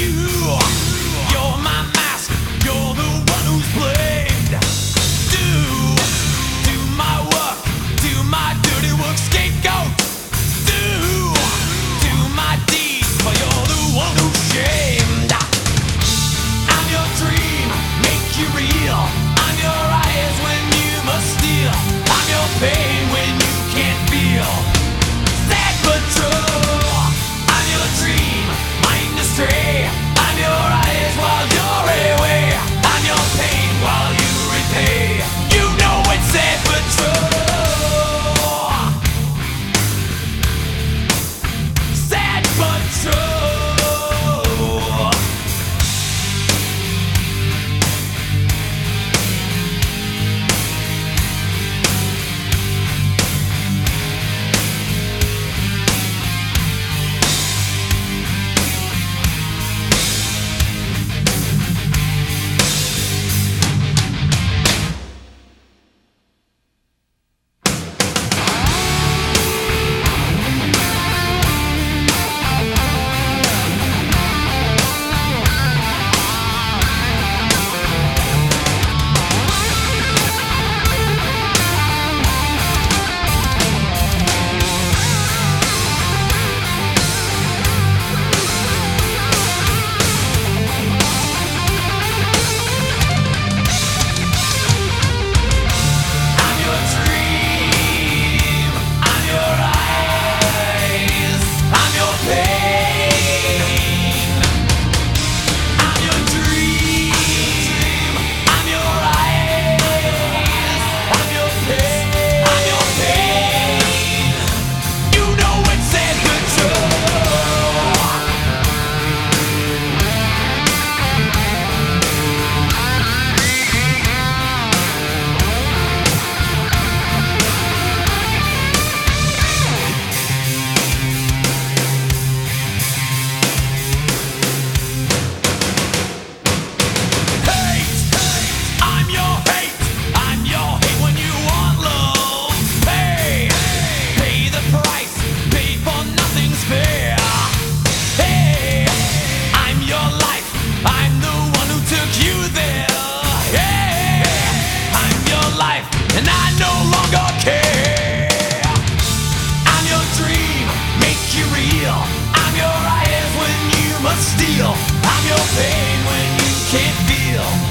you. must steal. I'm your pain when you can't feel.